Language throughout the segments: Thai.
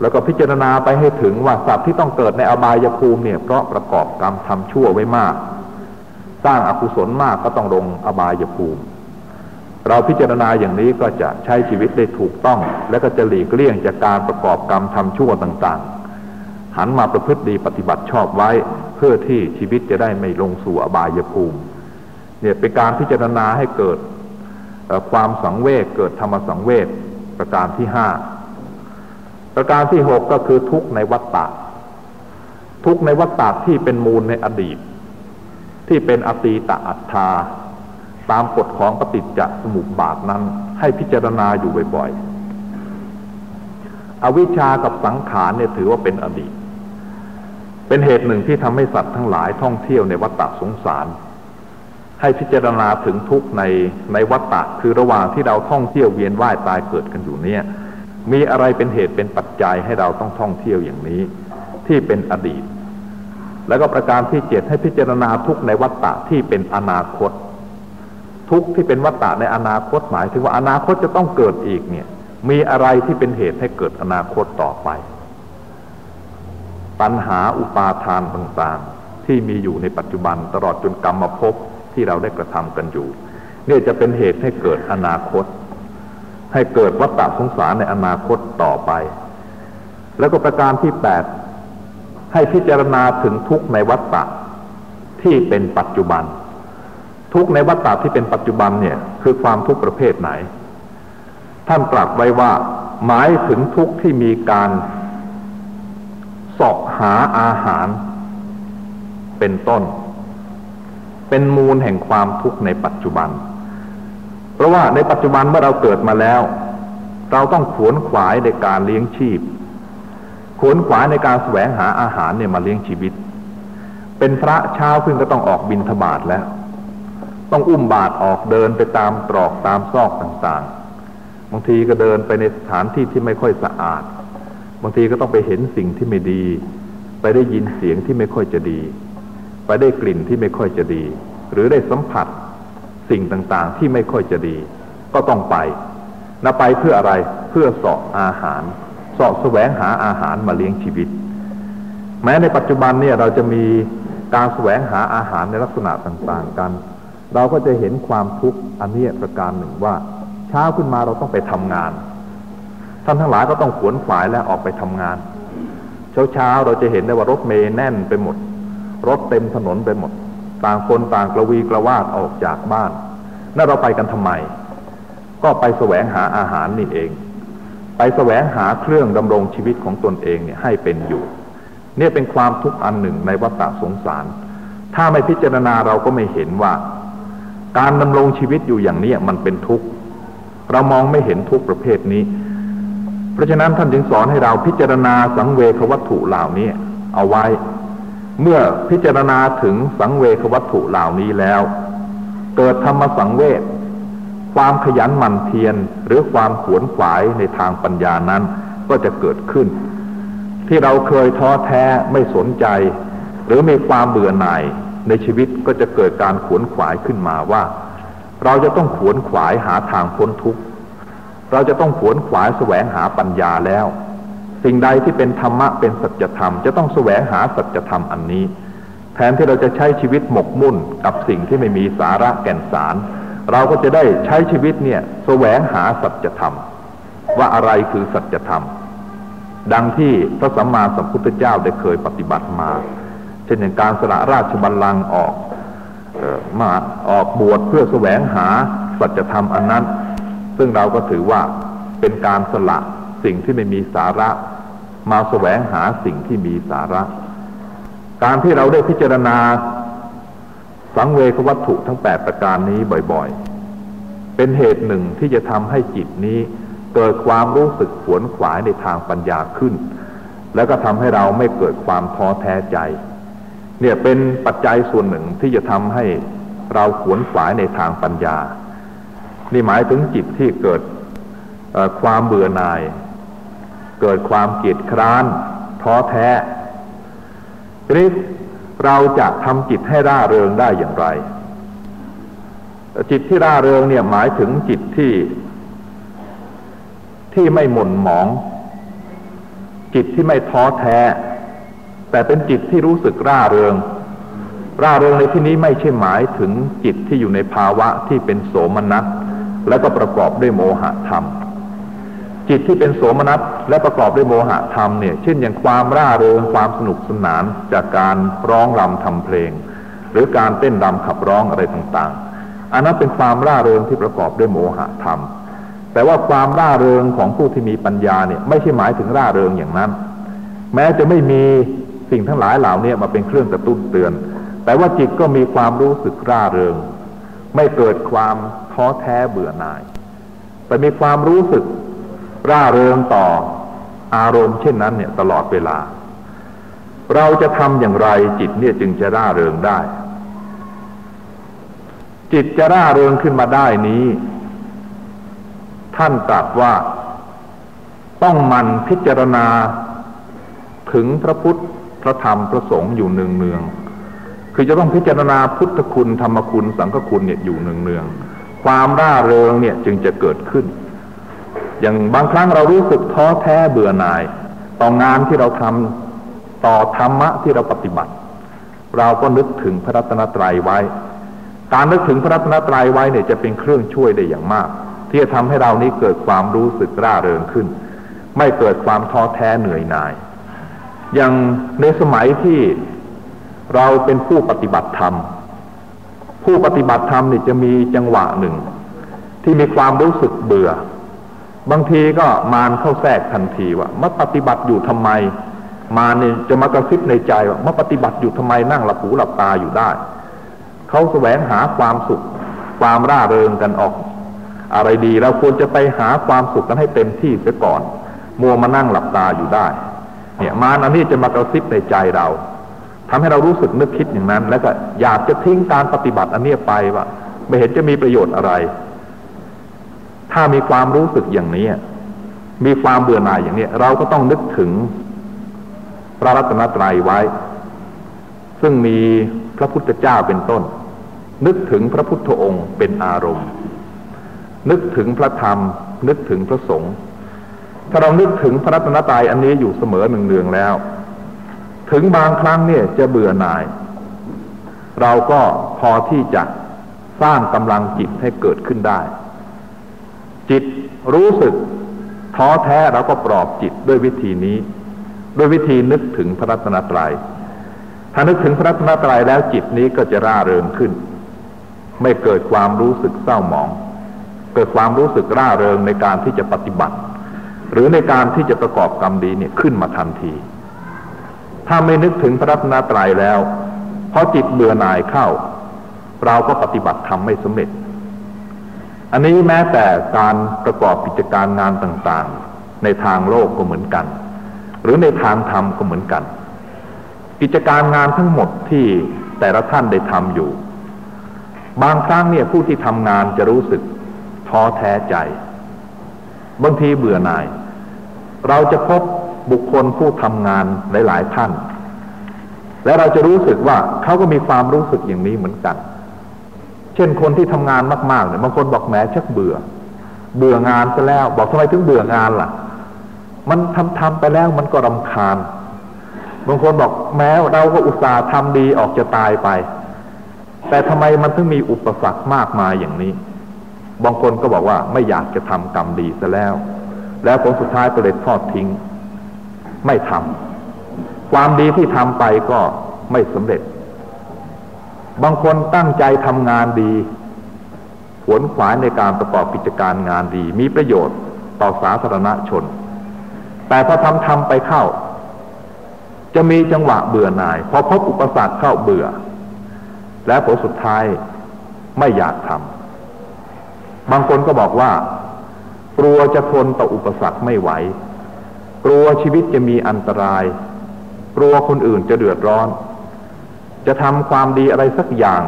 แล้วก็พิจารณาไปให้ถึงว่าสัตว์ที่ต้องเกิดในอบายภูมิเนี่ยเพราะประกอบกรรมทำชั่วไว้มาก สร้างอากุศลมากก็ต้องลงอบายภูมิ เราพิจารณาอย่างนี้ก็จะใช้ชีวิตได้ถูกต้อง และก็จะหลีกเลี่ยงจากการประกอบกรรมทำชั่วต่างๆ หันมาประพฤติดีปฏิบัติชอบไว้ เพื่อที่ชีวิตจะได้ไม่ลงสู่อบายภูมิ เนี่ยเป็นการพิจารณาให้เกิดความสังเวชเกิดธรรมสังเวชประการที่ห้า ประการที่หกก็คือทุกในวัฏฏะทุกในวัฏฏะที่เป็นมูลในอดีต ที่เป็นอตีตะอัตตาตามกฎของปฏิจจสมุปบาทนั้น ให้พิจารณาอยู่บ่อยๆ อวิชชากับสังขารเนี่ยถือว่าเป็นอดีต เป็นเหตุหนึ่งที่ทำให้สัตว์ทั้งหลายท่องเที่ยวในวัฏฏะสงสาร ให้พิจารณาถึงทุกในในวัฏฏะคือระหว่างที่เราท่องเที่ยวเวียนว่ายตายเกิดกันอยู่เนี่ย มีอะไรเป็นเหตุเป็นปัจจัยให้เราต้องท่องเที่ยวอย่างนี้ ที่เป็นอดีต แล้วก็ประการที่เจ็ดให้พิจารณาทุกในวัฏฏะที่เป็นอนาคต ทุกที่เป็นวัฏฏะในอนาคตหมายถึงว่าอนาคตจะต้องเกิดอีกเนี่ย มีอะไรที่เป็นเหตุให้เกิดอนาคตต่อไป ปัญหาอุปาทานต่างๆ ที่มีอยู่ในปัจจุบันตลอดจนกรรมภพที่เราได้กระทำกันอยู่ เนี่ยจะเป็นเหตุให้เกิดอนาคต ให้เกิดวัฏฏะสงสารในอนาคตต่อไป แล้วก็ประการที่แปดให้พิจารณาถึงทุกในวัฏฏะที่เป็นปัจจุบัน ทุกในวัฏฏะที่เป็นปัจจุบันเนี่ยคือความทุกประเภทไหน ท่านตรัสไว้ว่า หมายถึงทุกที่มีการสอบหาอาหาร เป็นต้น เป็นมูลแห่งความทุกข์ในปัจจุบัน เพราะว่าในปัจจุบันเมื่อเราเกิดมาแล้ว เราต้องขวนขวายในการเลี้ยงชีพ ขวนขวายในการแสวงหาอาหารเนี่ยมาเลี้ยงชีวิต เป็นพระเช้าขึ้นก็ต้องออกบินทบาทแล้ว ต้องอุ้มบาทออกเดินไปตามตรอกตามซอกต่างๆ บางทีก็เดินไปในสถานที่ที่ไม่ค่อยสะอาด บางทีก็ต้องไปเห็นสิ่งที่ไม่ดี ไปได้ยินเสียงที่ไม่ค่อยจะดี ไปได้กลิ่นที่ไม่ค่อยจะดี หรือได้สัมผัส สิ่งต่างๆ ที่ไม่ค่อยจะดี ก็ต้องไปนะไปเพื่ออะไรเพื่อเสอบอาหารเสอบแสวงหาอาหารมาเลี้ยงชีวิต แม้ในปัจจุบันเนี่ยเราจะมีการแสวงหาอาหารในลักษณะต่างๆกัน เราก็จะเห็นความทุกข์อันนี้ประการหนึ่งว่า เช้าขึ้นมาเราต้องไปทำงาน ท่านทั้งหลายก็ต้องขวนขวายและออกไปทำงาน เช้าเช้าเราจะเห็นได้ว่ารถเมย์แน่นไปหมด รถเต็มถนนไปหมด ต่างคนต่างกระวีกระวาดออกจากบ้านนั่นเราไปกันทำไม ก็ไปแสวงหาอาหารนี่เอง ไปแสวงหาเครื่องดำรงชีวิตของตนเองเนี่ยให้เป็นอยู่ เนี่ยเป็นความทุกข์อันหนึ่งในวัฏสงสาร ถ้าไม่พิจารณาเราก็ไม่เห็นว่า การดำรงชีวิตอยู่อย่างนี้มันเป็นทุกข์ เรามองไม่เห็นทุกข์ประเภทนี้ เพราะฉะนั้นท่านจึงสอนให้เราพิจารณาสังเวชวัตถุเหล่านี้เอาไว้ เมื่อพิจารณาถึงสังเวชวัตถุเหล่านี้แล้ว เกิดธรรมสังเวชความขยันหมั่นเพียรหรือความขวนขวายในทางปัญญานั้นก็จะเกิดขึ้น ที่เราเคยท้อแท้ไม่สนใจ หรือมีความเบื่อหน่ายในชีวิตก็จะเกิดการขวนขวายขึ้นมาว่า เราจะต้องขวนขวายหาทางพ้นทุกข์ เราจะต้องขวนขวายแสวงหาปัญญาแล้ว สิ่งใดที่เป็นธรรมะเป็นสัจธรรม จะต้องแสวงหาสัจธรรมอันนี้ แทนที่เราจะใช้ชีวิตหมกมุ่นกับสิ่งที่ไม่มีสาระแก่นสาร เราก็จะได้ใช้ชีวิตเนี่ยแสวงหาสัจธรรม ว่าอะไรคือสัจธรรม ดังที่พระสัมมาสัมพุทธเจ้าได้เคยปฏิบัติมา เช่นอย่างการสละราชบัลลังก์ออกมาออกบวชเพื่อแสวงหาสัจธรรมอันนั้น ซึ่งเราก็ถือว่าเป็นการสละสิ่งที่ไม่มีสาระ มาแสวงหาสิ่งที่มีสาระ การที่เราได้พิจารณา สังเวชวัตถุทั้งแปดประการนี้บ่อยๆ เป็นเหตุหนึ่งที่จะทำให้จิตนี้เกิดความรู้สึกขวนขวายในทางปัญญาขึ้น แล้วก็ทำให้เราไม่เกิดความท้อแท้ใจ เนี่ยเป็นปัจจัยส่วนหนึ่งที่จะทำให้เราขวนขวายในทางปัญญา นี่หมายถึงจิตที่เกิดความเบื่อหน่าย เกิดความเกียดคร้านท้อแท้ทีนี้เราจะทำจิตให้ร่าเริงได้อย่างไร จิตที่ร่าเริงเนี่ยหมายถึงจิตที่ ที่ไม่หม่นหมองจิตจิตที่ไม่ท้อแท้ แต่เป็นจิตที่รู้สึกร่าเริง ร่าเริงในที่นี้ไม่ใช่หมายถึงจิตที่อยู่ในภาวะที่เป็นโสมนัสและก็ประกอบด้วยโมหะธรรม จิตที่เป็นโสมนัสและประกอบด้วยโมหะธรรมเนี่ยเช่นอย่างความร่าเริงความสนุกสนานจากการร้องรำทำเพลง หรือการเต้นรำขับร้องอะไรต่างๆ อันนั้นเป็นความร่าเริงที่ประกอบด้วยโมหะธรรม แต่ว่าความร่าเริงของผู้ที่มีปัญญาเนี่ยไม่ใช่หมายถึงร่าเริงอย่างนั้น แม้จะไม่มีสิ่งทั้งหลายเหล่านี้มาเป็นเครื่องกระตุ้นเตือน แต่ว่าจิตก็มีความรู้สึกร่าเริง ไม่เกิดความท้อแท้เบื่อหน่าย แต่มีความรู้สึก ร่าเริงต่ออารมณ์เช่นนั้นเนี่ยตลอดเวลา เราจะทำอย่างไรจิตเนี่ยจึงจะร่าเริงได้ จิตจะร่าเริงขึ้นมาได้นี้ ท่านตรัสว่าต้องมันพิจารณาถึงพระพุทธพระธรรมพระสงฆ์อยู่เนืองเนืองคือจะต้องพิจารณาพุทธคุณธรรมคุณสังฆคุณเนี่ยอยู่เนืองเนืองความร่าเริงเนี่ยจึงจะเกิดขึ้น อย่างบางครั้งเรารู้สึกท้อแท้เบื่อหน่าย ต่องานที่เราทำต่อธรรมะที่เราปฏิบัติ เราก็นึกถึงพระรัตนตรัยไว้ การนึกถึงพระรัตนตรัยไว้เนี่ยจะเป็นเครื่องช่วยได้อย่างมาก ที่จะทำให้เรานี้เกิดความรู้สึกร่าเริงขึ้น ไม่เกิดความท้อแท้เหนื่อยหน่าย อย่างในสมัยที่เราเป็นผู้ปฏิบัติธรรม ผู้ปฏิบัติธรรมนี่จะมีจังหวะหนึ่ง ที่มีความรู้สึกเบื่อ บางทีก็มารเข้าแทรกทันทีว่ามาปฏิบัติอยู่ทำไม มาเนี่ยจะมากระซิบในใจว่ามาปฏิบัติอยู่ทำไมนั่งหลับหูหลับตาอยู่ได้เขาแสวงหาความสุข ความร่าเริงกันออก อะไรดีเราควรจะไปหาความสุขกันให้เต็มที่เสียก่อน มัวมานั่งหลับตาอยู่ได้ เนี่ยมารอันนี้จะมากระซิบในใจเราทำให้เรารู้สึกนึกคิดอย่างนั้น แล้วก็อยากจะทิ้งการปฏิบัติอันนี้ไปว่าไม่เห็นจะมีประโยชน์อะไร ถ้ามีความรู้สึกอย่างนี้ มีความเบื่อหน่ายอย่างนี้เราก็ต้องนึกถึงพระรัตนตรัยไว้ ซึ่งมีพระพุทธเจ้าเป็นต้น นึกถึงพระพุทธองค์เป็นอารมณ์ นึกถึงพระธรรม นึกถึงพระสงฆ์ถ้าเรานึกถึงพระรัตนตรัยอันนี้อยู่เสมอหนึ่งเนืองแล้ว ถึงบางครั้งเนี่ยจะเบื่อหน่าย เราก็พอที่จะสร้างกำลังจิตให้เกิดขึ้นได้ จิตรู้สึกท้อแท้เราก็ปลอบจิตด้วยวิธีนี้ ด้วยวิธีนึกถึงพระรัตนตรยัยถ้านึกถึงพระรัตนตรัยแล้วจิตนี้ก็จะร่าเริงขึ้น ไม่เกิดความรู้สึกเศร้าหมอง เกิดความรู้สึกร่าเริงในการที่จะปฏิบัติ หรือในการที่จะประกอบกรรมดีเนี่ยขึ้นมาทันที ถ้าไม่นึกถึงพระรัตนตรัยแล้วพอจิตเบื่อหน่ายเข้า เราก็ปฏิบัติธรรมไม่สำเร็จ อันนี้แม้แต่การประกอบกิจการงานต่างๆ ในทางโลกก็เหมือนกัน หรือในทางธรรมก็เหมือนกัน กิจการงานทั้งหมดที่แต่ละท่านได้ทำอยู่ บางครั้งเนี่ยผู้ที่ทำงานจะรู้สึกท้อแท้ใจ บางทีเบื่อหน่าย เราจะพบบุคคลผู้ทำงานหลาย ๆ ท่าน และเราจะรู้สึกว่าเขาก็มีความรู้สึกอย่างนี้เหมือนกัน เช่นคนที่ทำงานมากๆเนี่ยบางคนบอกแหมชักเบื่อ เบื่องานไปแล้ว บอกทำไมถึงเบื่องานล่ะ มันทำทำไปแล้วมันก็รำคาญ บางคนบอกแม้เราก็อุตส่าห์ทำดีออกจะตายไป แต่ทำไมมันถึงมีอุปสรรคมากมายอย่างนี้ บางคนก็บอกว่าไม่อยากจะทำกรรมดีซะแล้ว แล้วผลสุดท้ายก็เลยทอดทิ้ง ไม่ทำความดีที่ทำไปก็ไม่สำเร็จ บางคนตั้งใจทำงานดีผลขวายในการประกอบกิจการงานดี มีประโยชน์ต่อสาธารณชน แต่พอทำทำไปเข้า จะมีจังหวะเบื่อหน่าย พอพบอุปสรรคเข้าเบื่อ และผลสุดท้ายไม่อยากทำบางคนก็บอกว่า กลัวจะทนต่ออุปสรรคไม่ไหว กลัวชีวิตจะมีอันตราย กลัวคนอื่นจะเดือดร้อน จะทำความดีอะไรสักอย่าง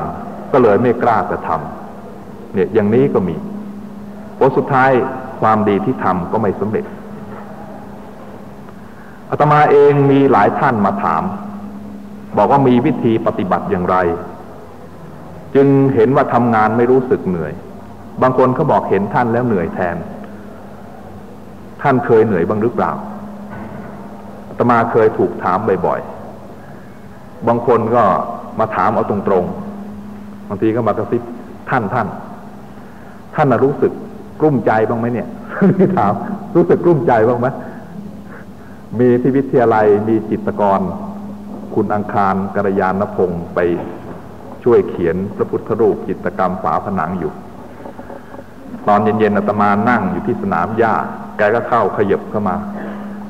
ก็เลยไม่กล้าจะทำเนี่ยอย่างนี้ก็มีผลสุดท้ายความดีที่ทำก็ไม่สำเร็จอาตมาเองมีหลายท่านมาถาม บอกว่ามีวิธีปฏิบัติอย่างไร จึงเห็นว่าทำงานไม่รู้สึกเหนื่อย บางคนเขาบอกเห็นท่านแล้วเหนื่อยแทน ท่านเคยเหนื่อยบ้างหรือเปล่าตมาเคยถูกถามบ่อยๆ บางคนก็มาถามเอาตรงๆบางทีก็มากระซิบท่านท่าน ท่านรู้สึกกลุ้มใจบ้างไหมเนี่ยที่ถามรู้สึกกลุ้มใจบ้างไหมมีที่วิทยาลัยมีจิตกร คุณอังคารกัลยาณพงศ์ไปช่วยเขียนพระพุทธรูปจิตกรรมฝาผนังอยู่ ตอนเย็นๆอาตมานั่งอยู่ที่สนามหญ้า แกก็เข้าขยับเข้ามา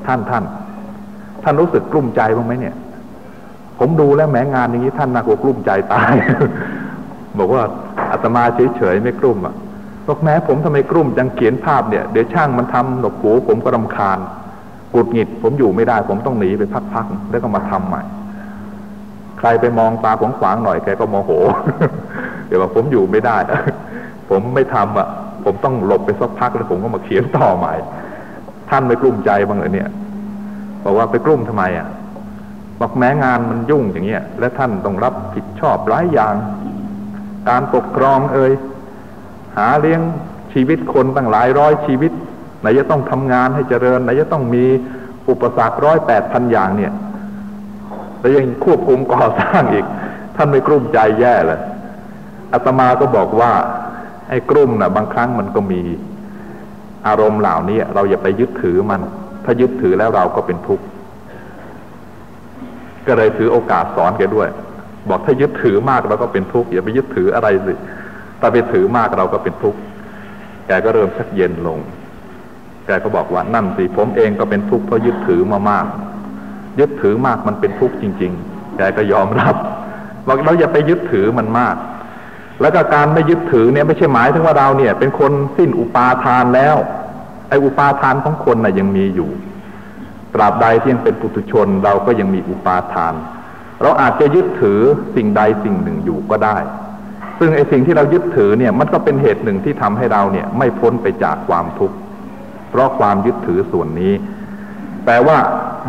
ท่านท่าน ท่านรู้สึกกลุ้มใจบ้างไหมเนี่ย ผมดูแล้วแม้งานอย่างนี้ท่านน่ากลัวกลุ้มใจตาย บอกว่าอาตมาเฉยๆไม่กลุ้มอะบอกแม้ผมทำไมกลุ้มจังเขียนภาพเนี่ยเดี๋ยวช่างมันทำหนกหูผมก็รำคาญกุดหงิด ผมอยู่ไม่ได้ ผมต้องหนีไปพักๆแล้วก็มาทำใหม่ ใครไปมองตาของขวางหน่อยแกก็โมโห เดี๋ยวว่าผมอยู่ไม่ได้ ผมไม่ทำอะ ผมต้องหลบไปสักพักแล้วผมก็มาเขียนต่อใหม่ ท่านไม่กลุ้มใจบ้างเลยเนี่ยบอกว่าไปกลุ้มทำไมอะ บอกแม้งานมันยุ่งอย่างเงี้ยและท่านต้องรับผิดชอบหลายอย่าง การปกครองเอ่ยหาเลี้ยงชีวิตคนตั้งหลายร้อยชีวิตไหนจะต้องทำงานให้เจริญไหนจะต้องมีอุปสรรคร้อยแปดพันอย่างเนี่ยแล้วยังควบคุมก่อสร้างอีก ท่านไม่กลุ้มใจแย่เลยอาตมาก็บอกว่า ไอ้กลุ้มนะ่ะ บางครั้งมันก็มีอารมณ์เหล่านี้เราอย่าไปยึดถือมัน ถ้ายึดถือแล้วเราก็เป็นทุกข์ ก็เลยถือโอกาสสอนแกด้วย บอกถ้ายึดถือมากเราก็เป็นทุกข์อย่าไปยึดถืออะไรสิถ้าไปถือมากเราก็เป็นทุกข์แกก็เริ่มชักเย็นลงแกก็บอกว่านั่นสิผมเองก็เป็นทุกข์เพราะยึดถือมามาก ยึดถือมากมันเป็นทุกข์จริง ๆ แกก็ยอมรับบอกเราอย่าไปยึดถือมันมาก แล้วก็การไม่ยึดถือเนี่ยไม่ใช่หมายถึงว่าเราเนี่ย เป็นคนสิ้นอุปาทานแล้ว ไอ้อุปาทานของคนน่ะยังมีอยู่ ตราบใดที่ยังเป็นปุถุชนเราก็ยังมีอุปาทาน เราอาจจะยึดถือสิ่งใดสิ่งหนึ่งอยู่ก็ได้ ซึ่งไอ้สิ่งที่เรายึดถือเนี่ยมันก็เป็นเหตุหนึ่งที่ทำให้เราเนี่ยไม่พ้นไปจากความทุกข์เพราะความยึดถือส่วนนี้ แต่ว่า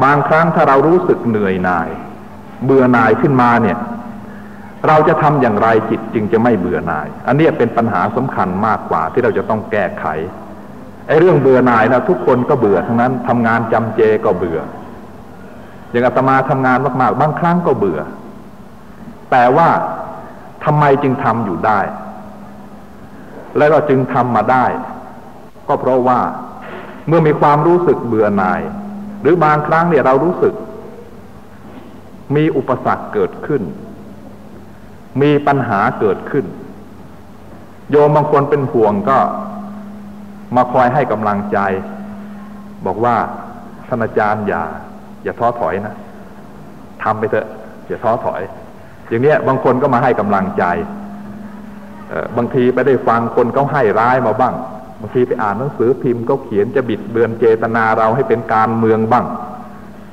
บางครั้งถ้าเรารู้สึกเหนื่อยหน่าย เบื่อหน่ายขึ้นมาเนี่ย เราจะทำอย่างไรจิตจึงจะไม่เบื่อหน่าย อันนี้เป็นปัญหาสำคัญมากกว่าที่เราจะต้องแก้ไข อ้เรื่องเบื่อหน่ายนะทุกคนก็เบื่อทั้งนั้นทำงานจำเจก็เบื่อ อย่างอาตมาทำงานมากๆ บางครั้งก็เบื่อ แต่ว่าทำไมจึงทำอยู่ได้ และก็จึงทำมาได้ ก็เพราะว่าเมื่อมีความรู้สึกเบื่อหน่าย หรือบางครั้งเนี่ยเรารู้สึก มีอุปสรรคเกิดขึ้น มีปัญหาเกิดขึ้น โยมบางคนเป็นห่วงก็ มาคอยให้กำลังใจ บอกว่าท่านอาจารย์อย่า อย่าท้อถอยนะทำไปเถอะ อย่าท้อถอย อย่างเนี้ยบางคนก็มาให้กำลังใจบางทีไปได้ฟังคนเขาให้ร้ายมาบ้าง บางทีไปอ่านหนังสือพิมพ์เขาเขียนจะบิดเบือนเจตนาเราให้เป็นการเมืองบ้าง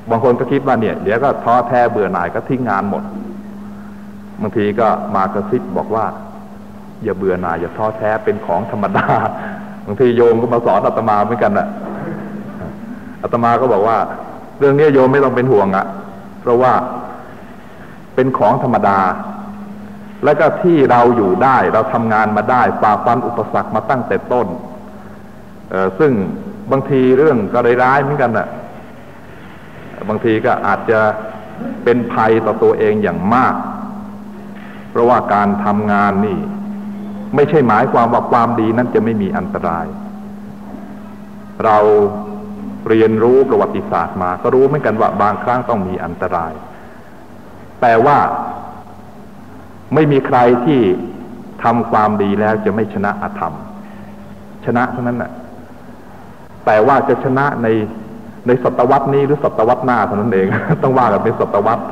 บางคนก็คิดว่าเนี่ย เดี๋ยวก็ท้อแท้เบื่อหน่ายก็ทิ้งงานหมด บางทีก็มากระซิบบอกว่า อย่าเบื่อหน่ายอย่าท้อแท้เป็นของธรรมดาางทีโยมก็มาสอนอาตมาเหมือนกันนะอาตมาก็บอกว่า เรื่องนี้โยมไม่ต้องเป็นห่วงอะเพราะว่าเป็นของธรรมดา และก็ที่เราอยู่ได้เราทำงานมาได้ฝ่าฟันอุปสรรคมาตั้งแต่ต้นเอซึ่งบางทีเรื่องก็ร้ายเหมือนกันนะบางทีก็อาจจะเป็นภัยต่อตัวเองอย่างมาก เพราะว่าการทำงานนี่ ไม่ใช่หมายความว่าความดีนั้นจะไม่มีอันตราย เราเรียนรู้ประวัติศาสตร์มา ก็รู้เหมือนกันว่าบางครั้งต้องมีอันตราย แต่ว่าไม่มีใครที่ทำความดีแล้วจะไม่ชนะอธรรม ชนะเท่านั้นแหละแต่ว่าจะชนะในในศตวรรษนี้หรือศตวรรษหน้าเท่านั้นเอง ต้องว่ากันเป็นศตวรรษ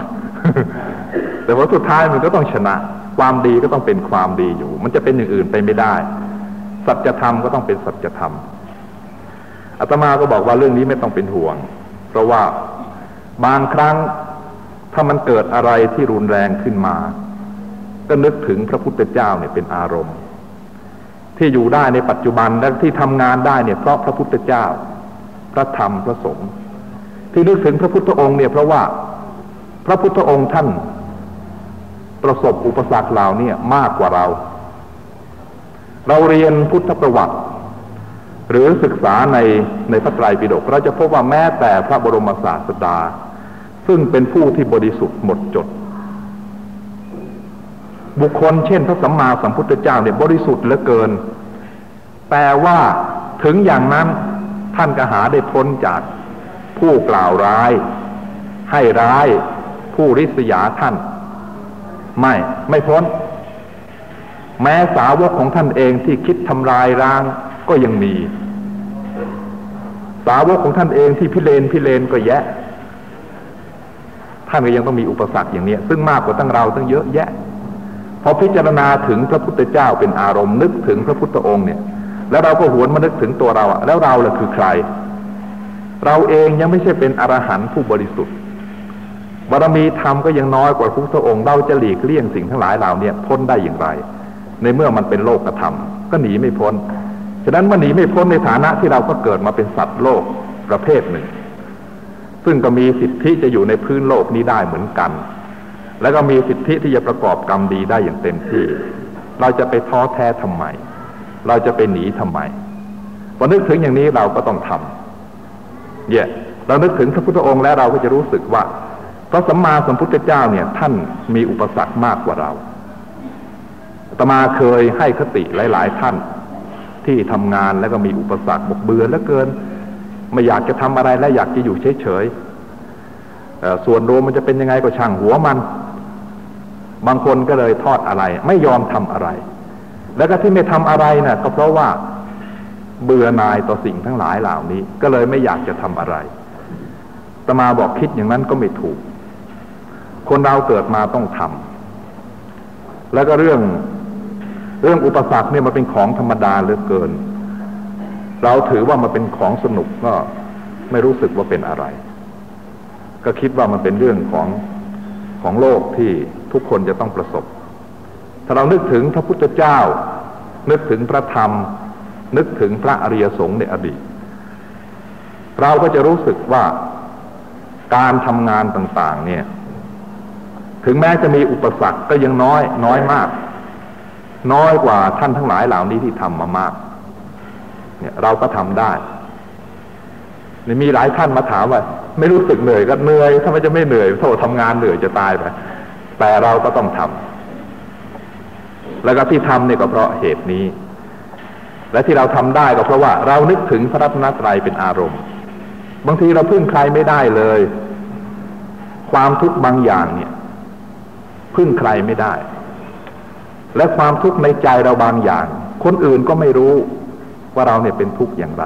แต่ว่าสุดท้ายมันก็ต้องชนะ ความดีก็ต้องเป็นความดีอยู่ มันจะเป็นอย่างอื่นไปไม่ได้ สัจธรรมก็ต้องเป็นสัจธรรมอาตมาก็บอกว่าเรื่องนี้ไม่ต้องเป็นห่วง เพราะว่าบางครั้งถ้ามันเกิดอะไรที่รุนแรงขึ้นมา ก็นึกถึงพระพุทธเจ้าเนี่ยเป็นอารมณ์ ที่อยู่ได้ในปัจจุบันและที่ทำงานได้เนี่ยเพราะพระพุทธเจ้า พระธรรมพระสงฆ์ที่นึกถึงพระพุทธองค์เนี่ยเพราะว่าพระพุทธองค์ท่าน ประสบอุปสรรคเหล่านี้มากกว่าเรา เราเรียนพุทธประวัติ หรือศึกษาในในพระไตรปิฎกเราจะพบว่าแม้แต่พระบรมศาสดา ซึ่งเป็นผู้ที่บริสุทธิ์หมดจด บุคคลเช่นพระสัมมาสัมพุทธเจ้าเนี่ยบริสุทธิ์เหลือเกิน แต่ว่าถึงอย่างนั้นท่านก็หาได้พ้นจากผู้กล่าวร้าย ให้ร้ายผู้ริษยาท่าน ไม่ไม่พ้น แม้สาวกของท่านเองที่คิดทำลายร้างก็ยังมี สาวกของท่านเองที่พิเรนพิเรนก็แยะ ท่านก็ยังต้องมีอุปสรรคอย่างนี้ซึ่งมากกว่าตั้งเราตั้งเยอะแยะพอพิจารณาถึงพระพุทธเจ้าเป็นอารมณ์นึกถึงพระพุทธองค์เนี่ย แล้วเราก็หวนมานึกถึงตัวเราอะแล้วเราล่ะคือใคร เราเองยังไม่ใช่เป็นอรหันต์ผู้บริสุทธิ์ บารมีธรรมก็ยังน้อยกว่าพุทธองค์เราจะหลีกเลี่ยงสิ่งทั้งหลายเหล่านี้พ้นได้อย่างไร ในเมื่อมันเป็นโลกธรรมก็หนีไม่พ้น ฉะนั้นเมื่อหนีไม่พ้นในฐานะที่เราก็เกิดมาเป็นสัตว์โลกประเภทหนึ่ง ซึ่งก็มีสิทธิจะอยู่ในพื้นโลกนี้ได้เหมือนกัน แล้วก็มีสิทธิที่จะประกอบกรรมดีได้อย่างเต็มที่ เราจะไปท้อแท้ทำไม เราจะไปหนีทำไมพอนึกถึงอย่างนี้เราก็ต้องทำเย่เรานึกถึงพระพุทธองค์แล้วเราก็จะรู้สึกว่า พระสัมมาสัมพุทธเจ้าเนี่ยท่านมีอุปสรรคมากกว่าเราตมาเคยให้คติหลาย ๆ ท่าน ที่ทำงานแล้วก็มีอุปสรรคบกเบือแล้วเกิน ไม่อยากจะทำอะไรและอยากจะอยู่เฉยๆส่วนรวมมันจะเป็นยังไงก็ช่างหัวมัน บางคนก็เลยทอดอะไร ไม่ยอมทำอะไร แล้วก็ที่ไม่ทำอะไรนะ่ะ ก็เพราะว่าเบื่อนายต่อสิ่งทั้งหลายเหล่านี้ ก็เลยไม่อยากจะทำอะไรตมาบอกคิดอย่างนั้นก็ไม่ถูก คนเราเกิดมาต้องทำแล้วก็เรื่องเรื่องอุปสรรคเนี่ยมันเป็นของธรรมดาเหลือเกิน เราถือว่ามันเป็นของสนุกก็ไม่รู้สึกว่าเป็นอะไร ก็คิดว่ามันเป็นเรื่องของของโลกที่ทุกคนจะต้องประสบ ถ้าเรานึกถึงพระพุทธเจ้า นึกถึงพระธรรม นึกถึงพระอริยสงฆ์ในอดีต เราก็จะรู้สึกว่าการทำงานต่าง ๆ เนี่ย ถึงแม้จะมีอุปสรรคก็ยังน้อยน้อยมาก น้อยกว่าท่านทั้งหลายเหล่านี้ที่ทำมามาก เนี่ยเราก็ทำได้นี่มีหลายท่านมาถามว่า ไม่รู้สึกเหนื่อยก็เหนื่อยทำไมจะไม่เหนื่อยโทษทำงานเหนื่อยจะตายไปแต่เราก็ต้องทำแล้วก็ที่ทำเนี่ยก็เพราะเหตุนี้ และที่เราทำได้ก็เพราะว่า เรานึกถึงพระรัตนตรัยเป็นอารมณ์ บางทีเราพึ่งใครไม่ได้เลย ความทุกข์บางอย่างเนี่ย พึ่งใครไม่ได้ และความทุกข์ในใจเราบางอย่าง คนอื่นก็ไม่รู้ว่าเราเนี่ยเป็นทุกข์อย่างไร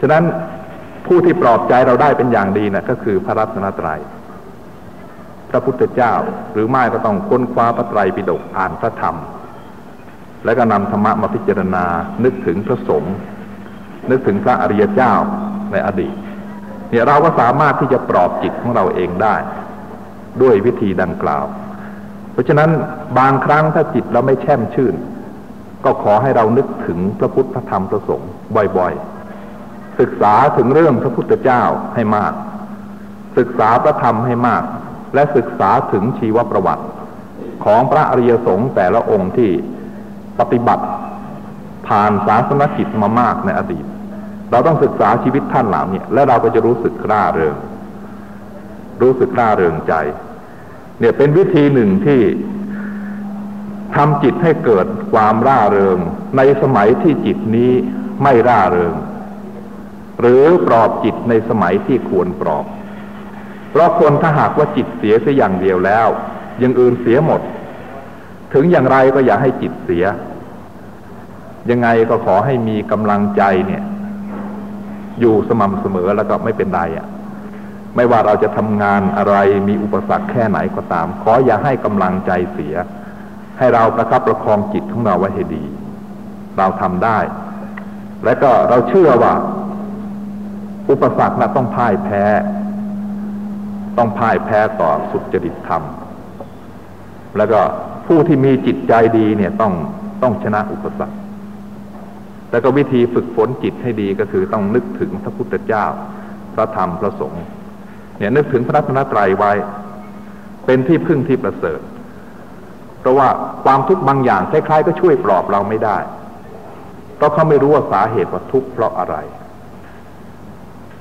ฉะนั้นผู้ที่ปลอบใจเราได้เป็นอย่างดีนะ่ะก็คือพระรัตนตรยัย พระพุทธเจ้าหรือไม่ก็ต้องค้นคว้าพระไตรปิฎกอ่านพระธรรม แล้วก็นำธรรมะมาพิจารณา นึกถึงพระสงฆ์นึกถึงพระอริยเจ้าในอดีต เนี่ยเราก็สามารถที่จะปลอบจิตของเราเองได้ ด้วยวิธีดังกล่าว เพราะฉะนั้นบางครั้งถ้าจิตเราไม่แช่มชื่น ก็ขอให้เรานึกถึงพระพุทธธรรมพระสงฆ์บ่อยๆ ศึกษาถึงเรื่องพระพุทธเจ้าให้มาก ศึกษาพระธรรมให้มาก และศึกษาถึงชีวประวัติ ของพระอริยสงฆ์แต่ละองค์ที่ปฏิบัติผ่านศาสนกิจมามากในอดีต เราต้องศึกษาชีวิตท่านเหล่านี้และเราก็จะรู้สึกกล้าเริง รู้สึกร่าเริงใจ เนี่ยเป็นวิธีหนึ่งที่ทำจิตให้เกิดความร่าเริง ในสมัยที่จิตนี้ไม่ร่าเริง หรือปลอบจิตในสมัยที่ควรปลอบ เพราะคนถ้าหากว่าจิตเสียเสียอย่างเดียวแล้วยังอื่นเสียหมด ถึงอย่างไรก็อย่าให้จิตเสีย ยังไงก็ขอให้มีกำลังใจเนี่ย อยู่สม่ำเสมอแล้วก็ไม่เป็นไรอะ่ะ ไม่ว่าเราจะทำงานอะไรมีอุปสรรคแค่ไหนก็ตาม ขออย่าให้กำลังใจเสีย ให้เราประคับประคองจิตของเราไว้ให้ดี เราทำได้ และก็เราเชื่อว่า อุปสรรคนะต้องพ่ายแพ้ ต้องพ่ายแพ้ต่อสุจริตธรรม แล้วก็ผู้ที่มีจิตใจดีเนี่ยต้องต้องชนะอุปสรรค แล้วก็วิธีฝึกฝนจิตให้ดีก็คือต้องนึกถึงพระพุทธเจ้า พระธรรมพระสงฆ์ เนี่ยนึกถึงพระรัตนตรัยไว้ เป็นที่พึ่งที่ประเสริฐ เพราะว่าความทุกข์บางอย่างคล้ายๆก็ช่วยปลอบเราไม่ได้ เพราะเขาไม่รู้ว่าสาเหตุว่าทุกข์เพราะอะไร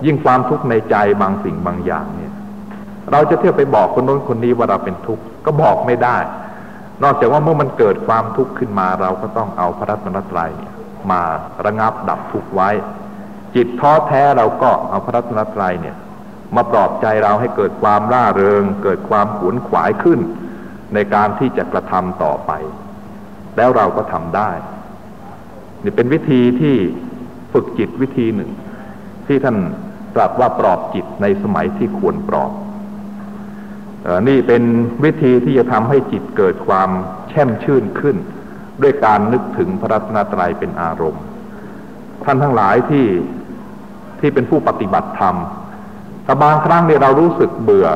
ยิ่งความทุกข์ในใจบางสิ่งบางอย่างเนี่ย เราจะเที่ยวไปบอกคนโน้นคนนี้ว่าเราเป็นทุกข์ก็บอกไม่ได้ นอกจากว่าเมื่อมันเกิดความทุกข์ขึ้นมาเราก็ต้องเอาพระรัตนตรัยมาระงับดับทุกข์ไว้ จิตท้อแท้เราก็เอาพระรัตนตรัยเนี่ย มาปลอบใจเราให้เกิดความร่าเริง เกิดความขวนขวายขึ้น ในการที่จะกระทำต่อไป แล้วเราก็ทำได้ นี่เป็นวิธีที่ฝึกจิตวิธีหนึ่ง ที่ท่านตรัสว่าปลอบจิตในสมัยที่ควรปลอบนี่เป็นวิธีที่จะทำให้จิตเกิดความแช่มชื่นขึ้น ด้วยการนึกถึงพระรัตนตรัยเป็นอารมณ์ ท่านทั้งหลายที่ที่เป็นผู้ปฏิบัติธรรม แต่บางครั้งเนี่ยเรารู้สึกเบื่อ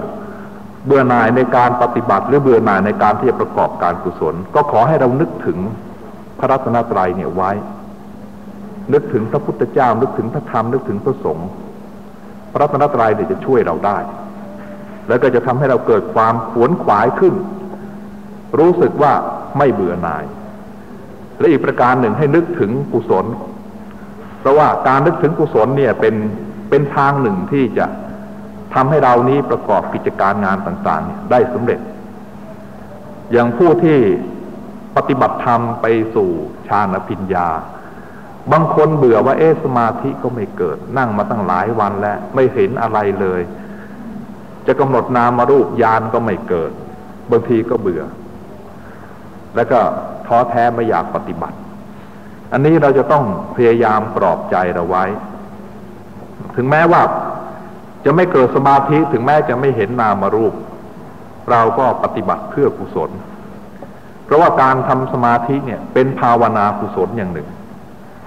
เบื่อหน่ายในการปฏิบัติหรือเบื่อหน่ายในการที่จะประกอบการกุศล ก็ขอให้เรานึกถึงพระรัตนตรัยเนี่ยไว้ นึกถึงพระพุทธเจ้า นึกถึงพระธรรม นึกถึงพระสงฆ์พระรัตนตรัยเนี่ยจะช่วยเราได้ แล้วก็จะทำให้เราเกิดความขวนขวายขึ้น รู้สึกว่าไม่เบื่อหน่าย และอีกประการหนึ่งให้นึกถึงกุศล เพราะว่าการนึกถึงกุศลเนี่ยเป็นเป็นทางหนึ่งที่จะ ทำให้เรานี้ประกอบกิจการงานต่างๆ ได้สำเร็จ อย่างผู้ที่ปฏิบัติธรรมไปสู่ฌานปิญญา บางคนเบื่อว่าเอสมาธิก็ไม่เกิด นั่งมาตั้งหลายวันแล้วไม่เห็นอะไรเลย จะกำหนดนามารูปยานก็ไม่เกิด บางทีก็เบื่อ แล้วก็ท้อแท้ไม่อยากปฏิบัติ อันนี้เราจะต้องพยายามปลอบใจเราไว้ ถึงแม้ว่า จะไม่เกิดสมาธิถึงแม้จะไม่เห็นนามารูป เราก็ปฏิบัติเพื่อกุศล เพราะว่าการทำสมาธิเนี่ยเป็นภาวนากุศลอย่างหนึ่ง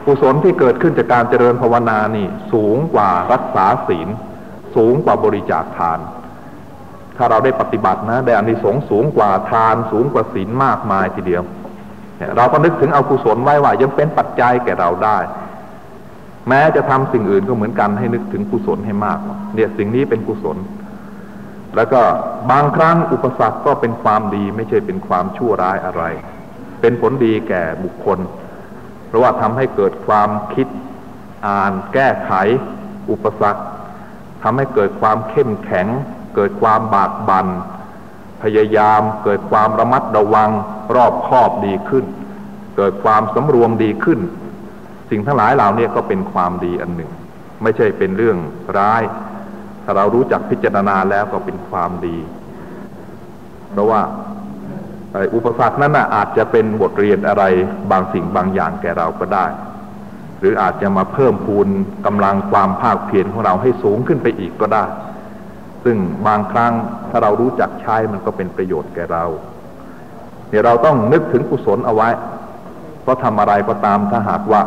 กุศลที่เกิดขึ้นจากการเจริญภาวนานี่สูงกว่ารักษาศีล สูงกว่าบริจาคทาน ถ้าเราได้ปฏิบัตินะได้อานิสงส์สูงกว่าทานสูงกว่าศีลมากมายทีเดียวเราก็นึกถึงเอากุศลไว้ว่ายังเป็นปัจจัยแก่เราได้ แม้จะทำสิ่งอื่นก็เหมือนกันให้นึกถึงกุศลให้มาก เนี่ยสิ่งนี้เป็นกุศล แล้วก็บางครั้งอุปสรรคก็เป็นความดีไม่ใช่เป็นความชั่วร้ายอะไร เป็นผลดีแก่บุคคล เพราะว่าทำให้เกิดความคิดอ่านแก้ไข อุปสรรคทำให้เกิดความเข้มแข็ง เกิดความบากบัน่นพยายามเกิดความระมัดระวังรอบคอบดีขึ้น เกิดความสำรวมดีขึ้น สิ่งทั้งหลายเหล่านี้ก็เป็นความดีอันหนึ่ง ไม่ใช่เป็นเรื่องร้าย ถ้าเรารู้จักพิจารณาแล้วก็เป็นความดี เพราะว่าอุปสรรคนั้นอาจจะเป็นบทเรียนอะไรบางสิ่งบางอย่างแก่เราก็ได้ หรืออาจจะมาเพิ่มพูนกำลังความภาคเพียรของเราให้สูงขึ้นไปอีกก็ได้ ซึ่งบางครั้งถ้าเรารู้จักใช้มันก็เป็นประโยชน์แก่เราเนี่ยเราต้องนึกถึงกุศลเอาไว้ เพราะทำอะไรก็ตามถ้าหากว่า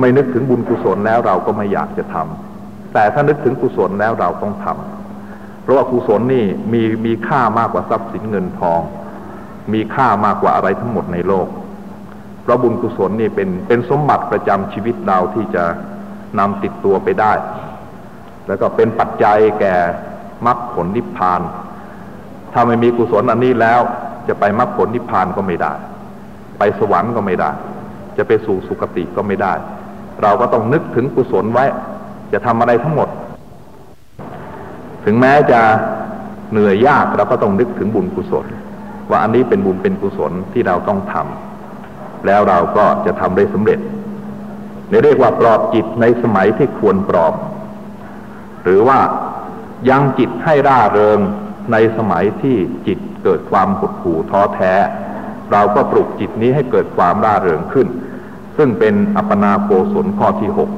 ไม่นึกถึงบุญกุศลแล้วเราก็ไม่อยากจะทำแต่ถ้านึกถึงกุศลแล้วเราต้องทำเพราะว่ากุศลนี่มีมีค่ามากกว่าทรัพย์สินเงินทอง มีค่ามากกว่าอะไรทั้งหมดในโลก เพราะบุญกุศลนี่เป็นเป็นสมบัติประจำชีวิตเราที่จะนำติดตัวไปได้ แล้วก็เป็นปัจจัยแก่มรรคผลนิพพาน ถ้าไม่มีกุศลอันนี้แล้วจะไปมรรคผลนิพพานก็ไม่ได้ ไปสวรรค์ก็ไม่ได้ จะไปสู่สุคติก็ไม่ได้ เราก็ต้องนึกถึงกุศลไว้ จะทำอะไรทั้งหมด ถึงแม้จะเหนื่อยยากเราก็ต้องนึกถึงบุญกุศล ว่าอันนี้เป็นบุญเป็นกุศลที่เราต้องทำแล้วเราก็จะทำได้สำเร็จในเรียกว่าปลอบจิตในสมัยที่ควรปลอบ หรือว่ายังจิตให้ร่าเริงในสมัยที่จิตเกิดความหดหู่ท้อแท้ เราก็ปลุกจิตนี้ให้เกิดความร่าเริงขึ้น ซึ่งเป็นอัปนาโกศลข้อที่หก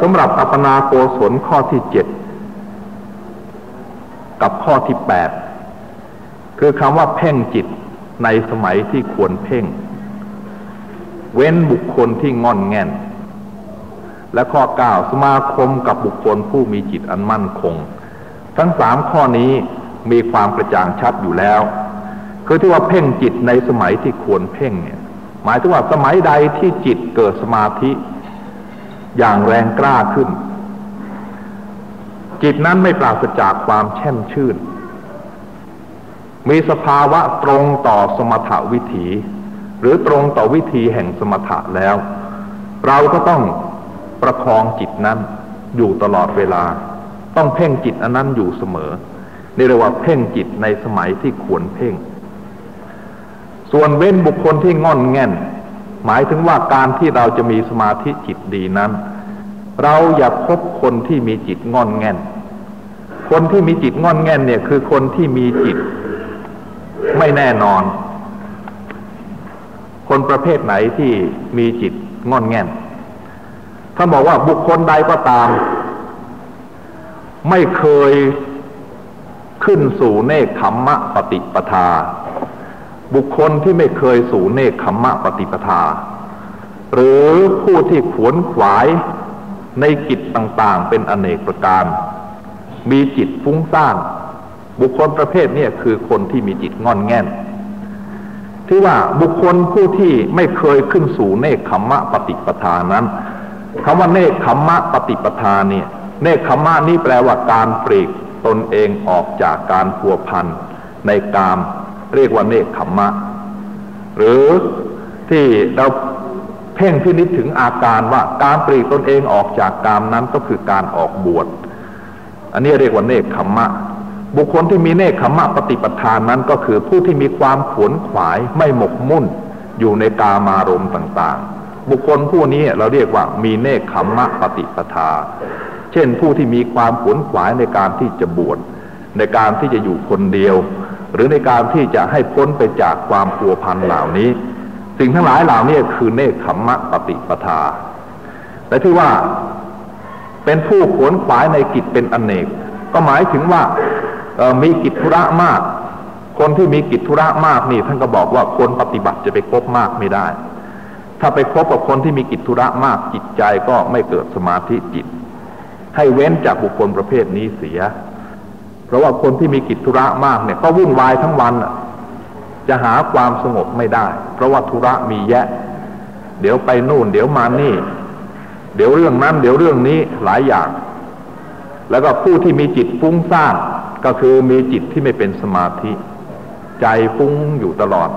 สำหรับอัปนาโกศลข้อที่เจ็ดกับข้อที่แปดคือคำว่าเพ่งจิตในสมัยที่ควรเพ่ง เว้นบุคคลที่งอนแง่น และข้อเก้าสมาคมกับบุคคลผู้มีจิตอันมั่นคง ทั้งสามข้อนี้มีความกระจ่างชัดอยู่แล้ว คือที่ว่าเพ่งจิตในสมัยที่ควรเพ่งเนี่ย หมายถึงว่าสมัยใดที่จิตเกิดสมาธิ อย่างแรงกล้าขึ้น จิตนั้นไม่ปราศจากความแช่มชื่น มีสภาวะตรงต่อสมถวิถี หรือตรงต่อวิธีแห่งสมถะแล้ว เราก็ต้องประคองจิตนั้นอยู่ตลอดเวลา ต้องเพ่งจิตอันนั้นอยู่เสมอนี่เรียกว่าเพ่งจิตในสมัยที่ควรเพ่ง ส่วนเว้นบุคคลที่งอนแง่น หมายถึงว่าการที่เราจะมีสมาธิจิตดีนั้น เราอย่าพบคนที่มีจิตงอนแง่น คนที่มีจิตงอนแง่นเนี่ยคือคนที่มีจิต ไม่แน่นอน คนประเภทไหนที่มีจิตงอนแง่นท่านบอกว่าบุคคลใดก็ตาม ไม่เคยขึ้นสู่เนคขมมะปฏิปทา บุคคลที่ไม่เคยสู่เนคขมมะปฏิปทา หรือผู้ที่ขวนขวายในกิจต่างๆ เป็นอเนกประการ มีจิตฟุ้งซ่าน บุคคลประเภทนี้คือคนที่มีจิตงอนแง่น ที่ว่าบุคคลผู้ที่ไม่เคยขึ้นสู่เนคขมมะปฏิปทานั้นคำว่าเนคขมมะปฏิปทาเนี่ย เนคขมมะนี่แปลว่าการปลีกตนเองออกจากการพัวพันในกาม เรียกว่าเนคขมมะ หรือที่เราเพ่งพินิจถึงอาการว่าการปลีกตนเองออกจากกามนั้นก็คือการออกบวช อันนี้เรียกว่าเนคขมมะ บุคคลที่มีเนคขมมะปฏิปทานนั้นก็คือผู้ที่มีความขวนขวายไม่หมกมุ่นอยู่ในกามารมณ์ต่างๆ บุคคลผู้นี้เราเรียกว่ามีเนคขมมะปฏิปทา เช่นผู้ที่มีความขวนขวายในการที่จะบวชในการที่จะอยู่คนเดียว หรือในการที่จะให้พ้นไปจากความปัวพันเหล่านี้ สิ่งทั้งหลายเหล่านี้คือเนคขมมะปฏิปทาแต่ที่ว่าเป็นผู้ขวนขวายในกิจเป็นอนเนก ก็หมายถึงว่ามีกิจธุระมาก คนที่มีกิจธุระมากนี่ท่านก็บอกว่าคนปฏิบัติจะไปคบมากไม่ได้ ถ้าไปคบกับคนที่มีกิจธุระมากจิตใจก็ไม่เกิดสมาธิจิต ให้เว้นจากบุคคลประเภทนี้เสีย ราะว่าคนที่มีกิจธุระมากเนี่ยก็วุ่นวายทั้งวันจะหาความสงบไม่ได้ เพราะว่าธุระมีแยะ เดี๋ยวไปนู่น เดี๋ยวมานี่ เดี๋ยวเรื่องนั้น เดี๋ยวเรื่องนี้หลายอย่าง แล้วก็ผู้ที่มีจิตฟุ้งซ่านก็คือมีจิตที่ไม่เป็นสมาธิ ใจฟุ้งอยู่ตลอด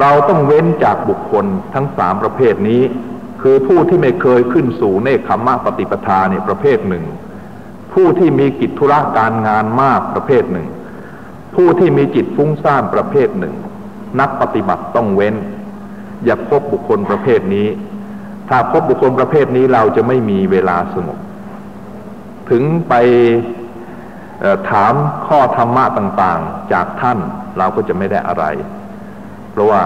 เราต้องเว้นจากบุคคลทั้งสามประเภทนี้ คือผู้ที่ไม่เคยขึ้นสู่เนคขมมะปฏิปทาเนี่ยประเภทหนึ่ง ผู้ที่มีกิจธุระการงานมากประเภทหนึ่ง ผู้ที่มีจิตฟุ้งซ่านประเภทหนึ่ง นักปฏิบัติต้องเว้น อย่าพบบุคคลประเภทนี้ ถ้าพบบุคคลประเภทนี้เราจะไม่มีเวลาสงบถึงไปถามข้อธรรมะต่างๆ จากท่านเราก็จะไม่ได้อะไร เพราะว่า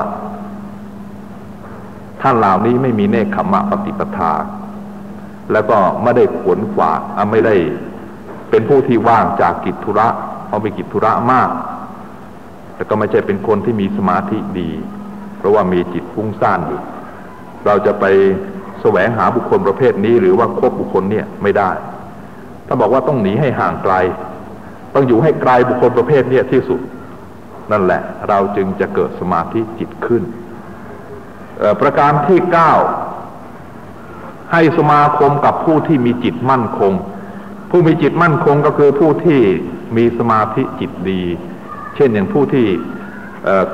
ท่านเหล่านี้ไม่มีเนคขมะปฏิปทา แล้วก็ไม่ได้ขวนขวากไม่ได้ เป็นผู้ที่ว่างจากกิจธุระเพราะมีกิจธุระมาก แต่ก็ไม่ใช่เป็นคนที่มีสมาธิดี เพราะว่ามีจิตฟุ้งซ่านอยู่ เราจะไปแสวงหาบุคคลประเภทนี้ หรือว่าคบบุคคลเนี่ยไม่ได้ถ้าบอกว่าต้องหนีให้ห่างไกล ต้องอยู่ให้ไกลบุคคลประเภทนี้ที่สุด นั่นแหละ เราจึงจะเกิดสมาธิจิตขึ้น ประการที่เก้าให้สมาคมกับผู้ที่มีจิตมั่นคง ผู้มีจิตมั่นคงก็คือผู้ที่มีสมาธิจิตดี เช่นอย่างผู้ที่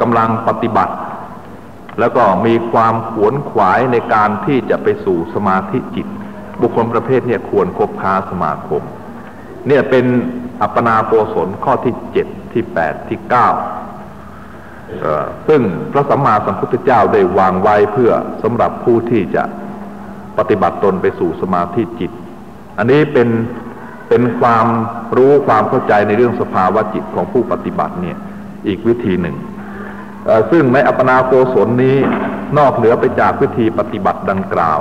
กำลังปฏิบัติ แล้วก็มีความขวนขวายในการที่จะไปสู่สมาธิจิต บุคคลประเภทนี้ควรคบค้าสมาคม เนี่ยเป็นอัปปนาโกศลข้อที่เจ็ดที่แปดที่เก้าซึ่งพระสัมมาสัมพุทธเจ้าได้วางไว้เพื่อสำหรับผู้ที่จะปฏิบัติตนไปสู่สมาธิจิต อันนี้เป็น เป็นความรู้ความเข้าใจในเรื่องสภาวะจิตของผู้ปฏิบัติเนี่ยอีกวิธีหนึ่ง ซึ่งในอัปนาโกศลนี้นอกเหนือไปจากวิธีปฏิบัติดังกล่าว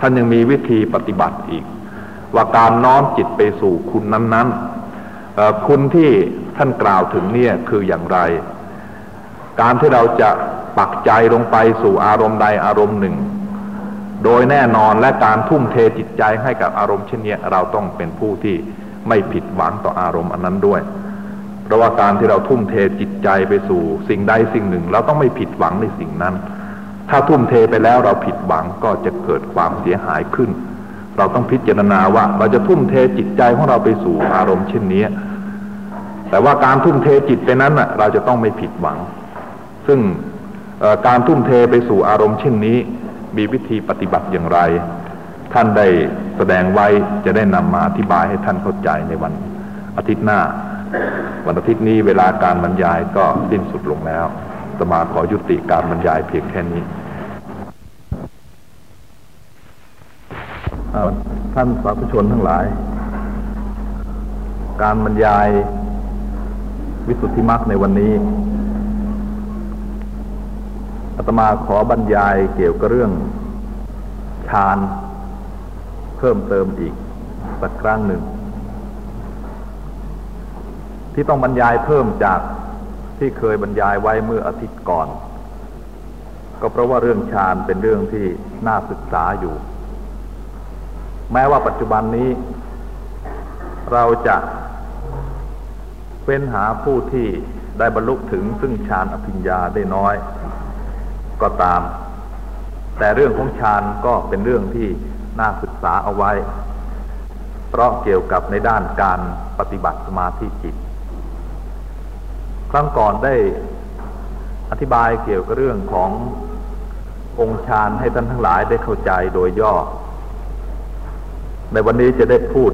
ท่านยังมีวิธีปฏิบัติอีก ว่าการน้อมจิตไปสู่คุณนั้นๆคุณที่ท่านกล่าวถึงเนี่ยคืออย่างไร การที่เราจะปักใจลงไปสู่อารมณ์ใดอารมณ์หนึ่ง โดยแน่นอนและการทุ่มเทจิตใจให้กับอารมณ์เช่นนี้เราต้องเป็นผู้ที่ไม่ผิดหวังต่ออารมณ์อันนั้นด้วย เพราะว่าการที่เราทุ่มเทจิตใจไปสู่สิ่งใดสิ่งหนึ่ง เราต้องไม่ผิดหวังในสิ่งนั้น ถ้าทุ่มเทไปแล้วเราผิดหวังก็จะเกิดความเสียหายขึ้น เราต้องพิจารณาว่าเราจะทุ่มเทจิตใจของเราไปสู่อารมณ์เช่นนี้แต่ว่าการทุ่มเทจิตไปนั้นเราจะต้องไม่ผิดหวัง ซึ่งการทุ่มเทไปสู่อารมณ์เช่นนี้ มีวิธีปฏิบัติอย่างไร ท่านได้แสดงไว้จะได้นำมาอธิบายให้ท่านเข้าใจในวันอาทิตย์หน้า วันอาทิตย์นี้เวลาการบรรยายก็สิ้นสุดลงแล้วอาตมาขอยุติการบรรยายเพียงแค่นี้ท่านสาธุชนทั้งหลาย การบรรยายวิสุทธิมรรคในวันนี้ อาตมาขอบรรยายเกี่ยวกับเรื่องฌานเพิ่มเติมอีกสักครั้งหนึ่ง ที่ต้องบรรยายเพิ่มจากที่เคยบรรยายไว้เมื่ออาทิตย์ก่อน ก็เพราะว่าเรื่องฌานเป็นเรื่องที่น่าศึกษาอยู่ แม้ว่าปัจจุบันนี้ เราจะเฟ้นหาผู้ที่ได้บรรลุถึงซึ่งฌานอภิญญาได้น้อย ก็ตาม แต่เรื่องของฌานก็เป็นเรื่องที่น่าศึกษาเอาไว้ เพราะเกี่ยวกับในด้านการปฏิบัติสมาธิจิต ครั้งก่อนได้อธิบายเกี่ยวกับเรื่องขององค์ฌานให้ท่านทั้งหลายได้เข้าใจโดยย่อ ในวันนี้จะได้พูด